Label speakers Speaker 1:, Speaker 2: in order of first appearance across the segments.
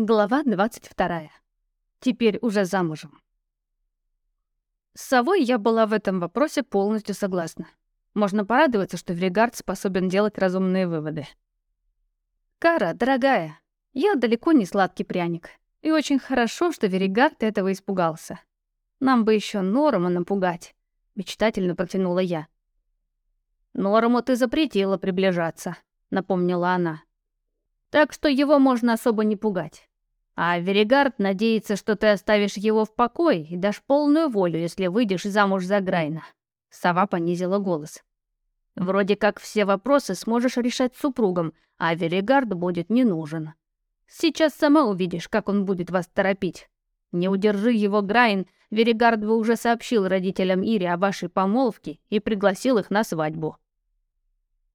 Speaker 1: Глава 22. Теперь уже замужем. С совой я была в этом вопросе полностью согласна. Можно порадоваться, что Веригард способен делать разумные выводы. «Кара, дорогая, я далеко не сладкий пряник. И очень хорошо, что Веригард этого испугался. Нам бы еще Норма напугать», — мечтательно протянула я. «Норму ты запретила приближаться», — напомнила она. «Так что его можно особо не пугать. А Веригард надеется, что ты оставишь его в покое и дашь полную волю, если выйдешь замуж за Грайна. Сова понизила голос. Вроде как все вопросы сможешь решать с супругом, а Веригард будет не нужен. Сейчас сама увидишь, как он будет вас торопить. Не удержи его Грайн, Веригард бы уже сообщил родителям Ири о вашей помолвке и пригласил их на свадьбу.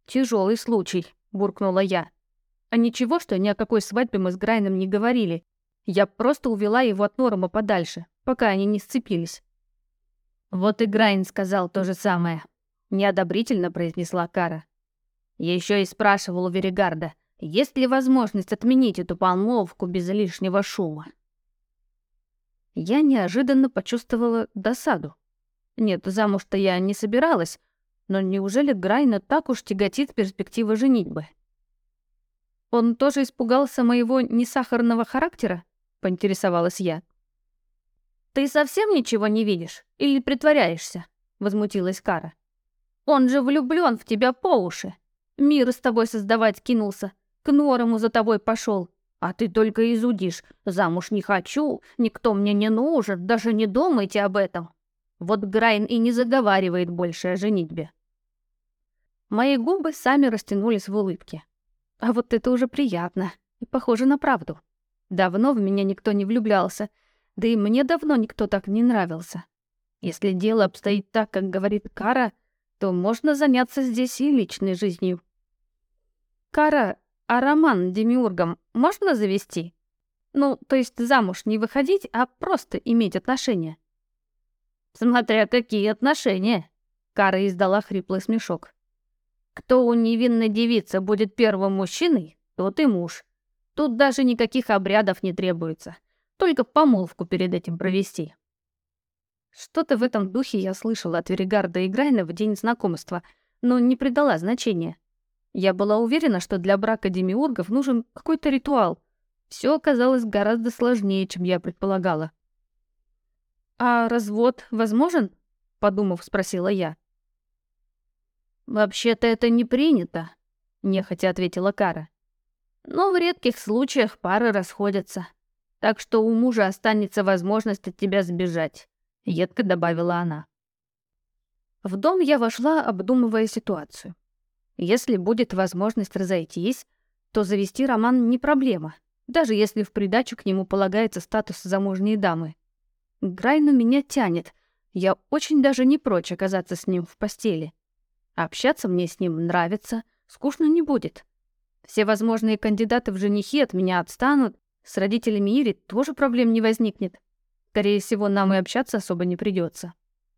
Speaker 1: Тяжелый случай, буркнула я. А ничего, что ни о какой свадьбе мы с Грайном не говорили, я просто увела его от Норма подальше, пока они не сцепились. Вот и Грайн сказал то же самое. Неодобрительно произнесла Кара. Еще и спрашивал у Веригарда, есть ли возможность отменить эту помолвку без лишнего шума. Я неожиданно почувствовала досаду. Нет, замуж-то я не собиралась, но неужели Грайна так уж тяготит перспектива женитьбы? Он тоже испугался моего несахарного характера? Поинтересовалась я. «Ты совсем ничего не видишь? Или притворяешься?» — возмутилась Кара. «Он же влюблён в тебя по уши. Мир с тобой создавать кинулся, к Норому за тобой пошёл, а ты только изудишь. Замуж не хочу, никто мне не нужен, даже не думайте об этом. Вот Грайн и не заговаривает больше о женитьбе». Мои губы сами растянулись в улыбке. А вот это уже приятно и похоже на правду. Давно в меня никто не влюблялся, да и мне давно никто так не нравился. Если дело обстоит так, как говорит Кара, то можно заняться здесь и личной жизнью. Кара, а роман демиургом можно завести? Ну, то есть замуж не выходить, а просто иметь отношения. Смотря какие отношения. Кара издала хриплый смешок. Кто у невинной девицы будет первым мужчиной, тот и муж. Тут даже никаких обрядов не требуется. Только помолвку перед этим провести. Что-то в этом духе я слышала от Веригарда и Грайна в день знакомства, но не придала значения. Я была уверена, что для брака демиургов нужен какой-то ритуал. Все оказалось гораздо сложнее, чем я предполагала. «А развод возможен?» — подумав, спросила я. «Вообще-то это не принято», — нехотя ответила Кара. Но в редких случаях пары расходятся. Так что у мужа останется возможность от тебя сбежать», — едко добавила она. В дом я вошла, обдумывая ситуацию. Если будет возможность разойтись, то завести роман не проблема, даже если в придачу к нему полагается статус замужней дамы. Грайну меня тянет, я очень даже не прочь оказаться с ним в постели. Общаться мне с ним нравится, скучно не будет. Все возможные кандидаты в женихи от меня отстанут, с родителями Ири тоже проблем не возникнет. Скорее всего, нам и общаться особо не придется.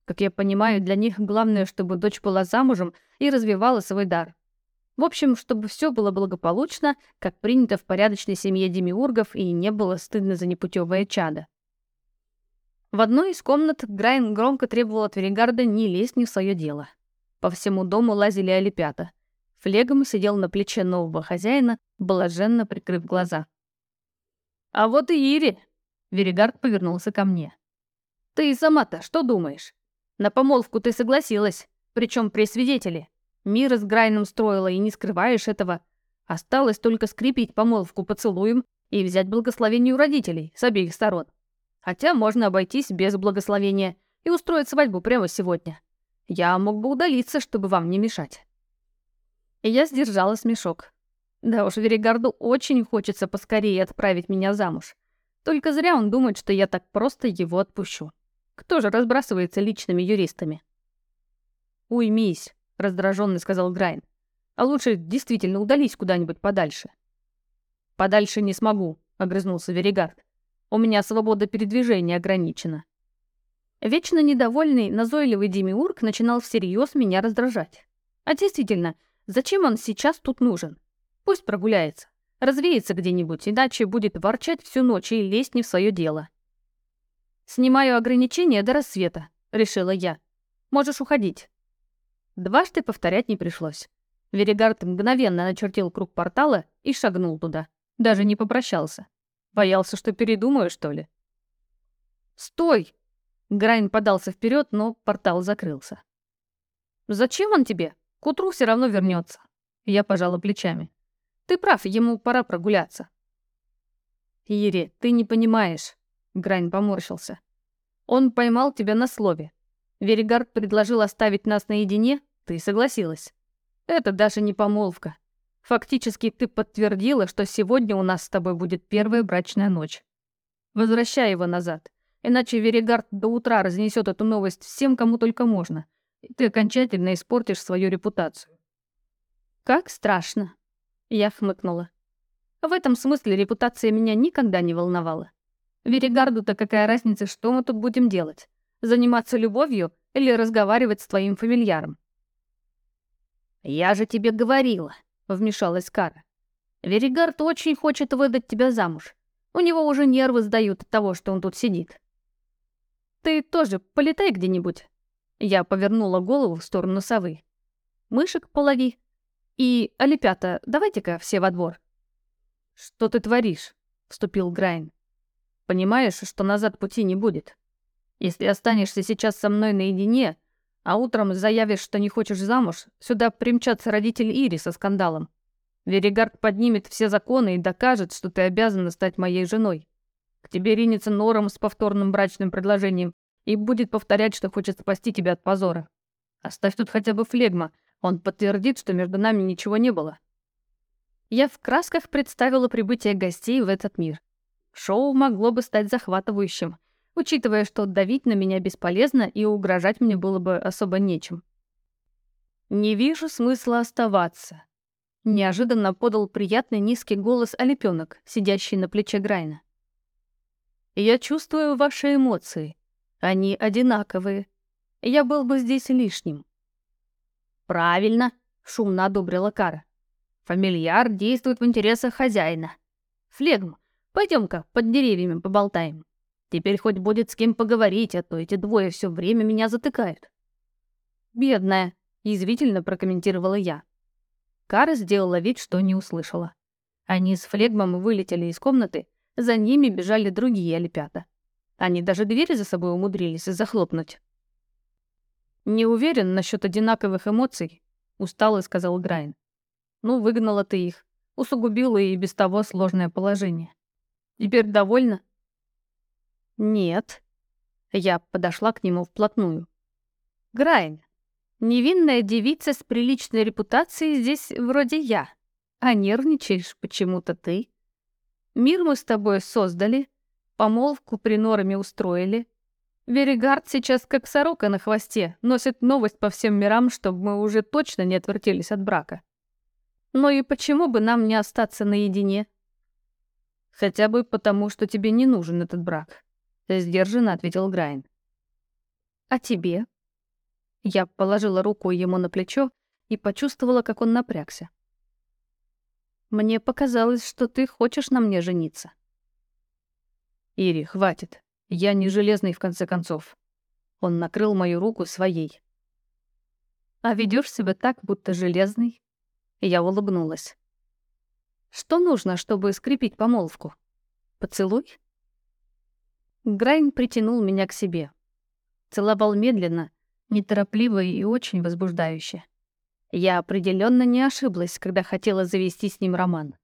Speaker 1: Как я понимаю, для них главное, чтобы дочь была замужем и развивала свой дар. В общем, чтобы все было благополучно, как принято в порядочной семье демиургов, и не было стыдно за непутевое чадо. В одной из комнат Грайн громко требовал от Веригарда не лезть не в свое дело. По всему дому лазили олепята — Флегом сидел на плече нового хозяина, блаженно прикрыв глаза. «А вот и Ири!» — Веригард повернулся ко мне. «Ты сама-то что думаешь? На помолвку ты согласилась, причем при свидетеле. Мира с Грайном строила, и не скрываешь этого. Осталось только скрепить помолвку поцелуем и взять благословение у родителей с обеих сторон. Хотя можно обойтись без благословения и устроить свадьбу прямо сегодня. Я мог бы удалиться, чтобы вам не мешать». И я сдержала смешок. Да уж, Веригарду очень хочется поскорее отправить меня замуж. Только зря он думает, что я так просто его отпущу. Кто же разбрасывается личными юристами? «Уймись», — раздраженно сказал Грайн. «А лучше действительно удались куда-нибудь подальше». «Подальше не смогу», — огрызнулся Веригард. «У меня свобода передвижения ограничена». Вечно недовольный, назойливый Демиург начинал всерьез меня раздражать. А действительно, Зачем он сейчас тут нужен? Пусть прогуляется. Развеется где-нибудь, иначе будет ворчать всю ночь и лезть не в свое дело. «Снимаю ограничения до рассвета», — решила я. «Можешь уходить». Дважды повторять не пришлось. Веригард мгновенно начертил круг портала и шагнул туда. Даже не попрощался. Боялся, что передумаю, что ли? «Стой!» Грайн подался вперед, но портал закрылся. «Зачем он тебе? К утру все равно вернется. Я пожала плечами. «Ты прав, ему пора прогуляться». «Ири, ты не понимаешь», — Грайн поморщился. «Он поймал тебя на слове. Веригард предложил оставить нас наедине, ты согласилась. Это даже не помолвка. Фактически ты подтвердила, что сегодня у нас с тобой будет первая брачная ночь. Возвращай его назад, иначе Веригард до утра разнесет эту новость всем, кому только можно, ты окончательно испортишь свою репутацию. Как страшно. Я хмыкнула. В этом смысле репутация меня никогда не волновала. Веригарду-то какая разница, что мы тут будем делать? Заниматься любовью или разговаривать с твоим фамильяром? «Я же тебе говорила», — вмешалась Кара. «Веригард очень хочет выдать тебя замуж. У него уже нервы сдают от того, что он тут сидит». «Ты тоже полетай где-нибудь». Я повернула голову в сторону совы. «Мышек полови. И, Олипята, давайте-ка все во двор». «Что ты творишь?» — вступил Грайн. «Понимаешь, что назад пути не будет. Если останешься сейчас со мной наедине, а утром заявишь, что не хочешь замуж, сюда примчатся родители Ири со скандалом. Веригард поднимет все законы и докажет, что ты обязана стать моей женой. К тебе ринется Нором с повторным брачным предложением и будет повторять, что хочет спасти тебя от позора. Оставь тут хотя бы флегма, он подтвердит, что между нами ничего не было. Я в красках представила прибытие гостей в этот мир. Шоу могло бы стать захватывающим, учитывая, что давить на меня бесполезно и угрожать мне было бы особо нечем. «Не вижу смысла оставаться», — неожиданно подал приятный низкий голос Олепёнок, сидящий на плече Грайна. «Я чувствую ваши эмоции. Они одинаковые. Я был бы здесь лишним. «Правильно», — шумно одобрила Кара. «Фамильяр действует в интересах хозяина. Флегм, пойдем-ка под деревьями поболтаем. Теперь хоть будет с кем поговорить, а то эти двое все время меня затыкают». «Бедная», — язвительно прокомментировала я. Кара сделала вид, что не услышала. Они с Флегмом вылетели из комнаты, за ними бежали другие олепята. Они даже двери за собой умудрились захлопнуть. «Не уверен насчет одинаковых эмоций», — устало сказал Грайн. «Ну, выгнала ты их. Усугубила и без того сложное положение. Теперь довольна?» «Нет». Я подошла к нему вплотную. «Грайн, невинная девица с приличной репутацией здесь вроде я, а нервничаешь почему-то ты. Мир мы с тобой создали, помолвку при норме устроили, Веригард сейчас как сорока на хвосте, носит новость по всем мирам, чтобы мы уже точно не отвертелись от брака. Но и почему бы нам не остаться наедине? Хотя бы потому, что тебе не нужен этот брак, сдержанно ответил Грайн. А тебе? Я положила руку ему на плечо и почувствовала, как он напрягся. Мне показалось, что ты хочешь на мне жениться. Ири, хватит. Я не железный, в конце концов. Он накрыл мою руку своей. А ведешь себя так, будто железный? Я улыбнулась. Что нужно, чтобы скрепить помолвку? Поцелуй? Грайн притянул меня к себе. Целовал медленно, неторопливо и очень возбуждающе. Я определенно не ошиблась, когда хотела завести с ним роман.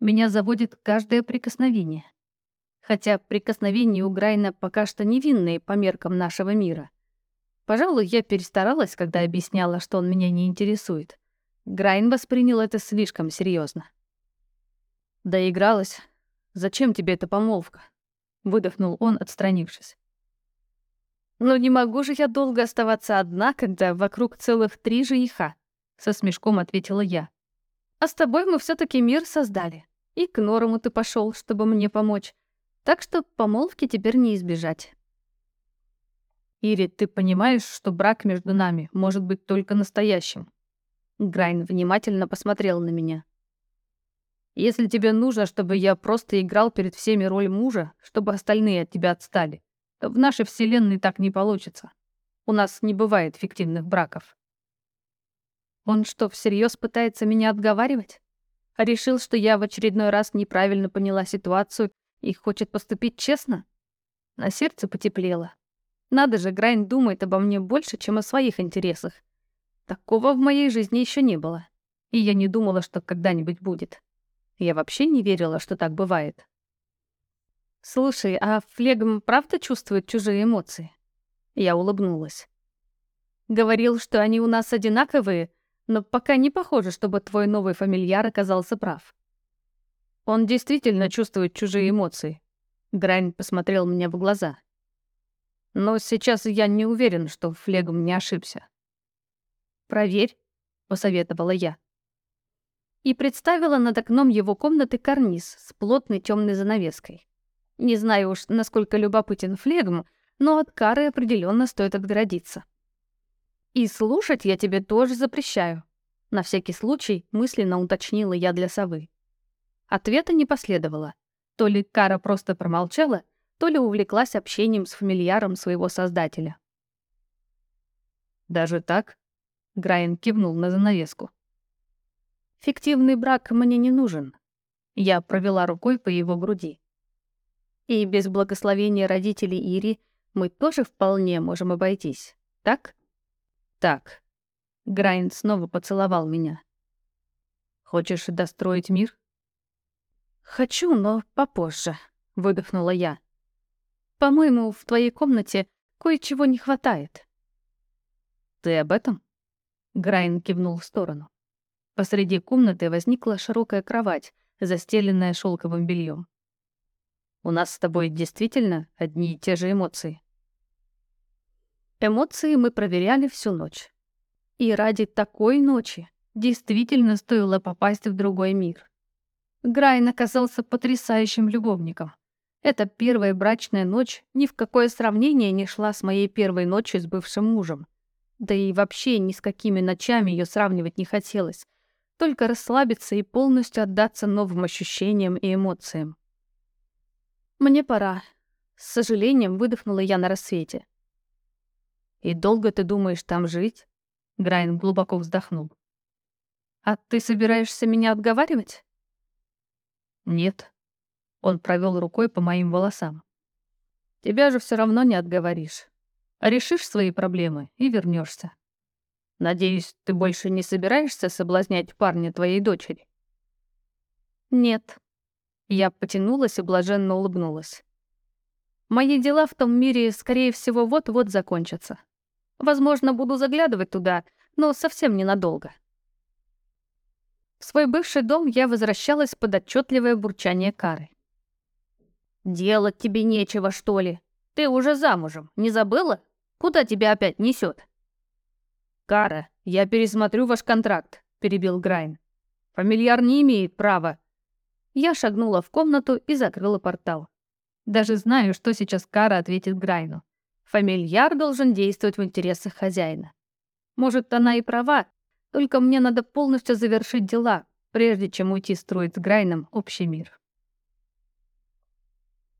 Speaker 1: Меня заводит каждое прикосновение хотя прикосновения у Грайна пока что невинные по меркам нашего мира. Пожалуй, я перестаралась, когда объясняла, что он меня не интересует. Грайн воспринял это слишком серьезно. «Доигралась. Зачем тебе эта помолвка?» — выдохнул он, отстранившись. «Ну не могу же я долго оставаться одна, когда вокруг целых три жениха», — со смешком ответила я. «А с тобой мы все таки мир создали. И к Норому ты пошел, чтобы мне помочь. Так что помолвки теперь не избежать. «Ири, ты понимаешь, что брак между нами может быть только настоящим?» Грайн внимательно посмотрел на меня. Если тебе нужно, чтобы я просто играл перед всеми роль мужа, чтобы остальные от тебя отстали, то в нашей вселенной так не получится. У нас не бывает фиктивных браков. Он что, всерьез пытается меня отговаривать? Решил, что я в очередной раз неправильно поняла ситуацию и хочет поступить честно? На сердце потеплело. Надо же, Грайн думает обо мне больше, чем о своих интересах. Такого в моей жизни еще не было. И я не думала, что когда-нибудь будет. Я вообще не верила, что так бывает. «Слушай, а флегм правда чувствует чужие эмоции?» Я улыбнулась. «Говорил, что они у нас одинаковые, но пока не похоже, чтобы твой новый фамильяр оказался прав». «Он действительно чувствует чужие эмоции». Грайн посмотрел мне в глаза. «Но сейчас я не уверен, что флегм не ошибся». «Проверь», — посоветовала я и представила над окном его комнаты карниз с плотной темной занавеской. Не знаю уж, насколько любопытен флегм, но от кары определенно стоит отгородиться. «И слушать я тебе тоже запрещаю», — на всякий случай мысленно уточнила я для совы. Ответа не последовало. То ли Кара просто промолчала, то ли увлеклась общением с фамильяром своего создателя. «Даже так?» — Грайан кивнул на занавеску. Фиктивный брак мне не нужен. Я провела рукой по его груди. И без благословения родителей Ири мы тоже вполне можем обойтись, так? Так. Грайн снова поцеловал меня. Хочешь достроить мир? Хочу, но попозже, выдохнула я. По-моему, в твоей комнате кое-чего не хватает. Ты об этом? Грайн кивнул в сторону. Посреди комнаты возникла широкая кровать, застеленная шелковым бельем. «У нас с тобой действительно одни и те же эмоции?» Эмоции мы проверяли всю ночь. И ради такой ночи действительно стоило попасть в другой мир. Грайн оказался потрясающим любовником. Эта первая брачная ночь ни в какое сравнение не шла с моей первой ночью с бывшим мужем. Да и вообще ни с какими ночами ее сравнивать не хотелось, только расслабиться и полностью отдаться новым ощущениям и эмоциям. «Мне пора», — с сожалением выдохнула я на рассвете. «И долго ты думаешь там жить?» Грайн глубоко вздохнул. «А ты собираешься меня отговаривать?» «Нет». Он провел рукой по моим волосам. «Тебя же все равно не отговоришь. Решишь свои проблемы и вернешься. Надеюсь, ты больше не собираешься соблазнять парня твоей дочери? Нет. Я потянулась и блаженно улыбнулась. Мои дела в том мире, скорее всего, вот-вот закончатся. Возможно, буду заглядывать туда, но совсем ненадолго. В свой бывший дом я возвращалась под отчетливое бурчание Кары. «Делать тебе нечего, что ли? Ты уже замужем, не забыла? Куда тебя опять несет? «Кара, я пересмотрю ваш контракт», — перебил Грайн. «Фамильяр не имеет права». Я шагнула в комнату и закрыла портал. Даже знаю, что сейчас Кара ответит Грайну. Фамильяр должен действовать в интересах хозяина. Может, она и права, только мне надо полностью завершить дела, прежде чем уйти строить с Грайном общий мир.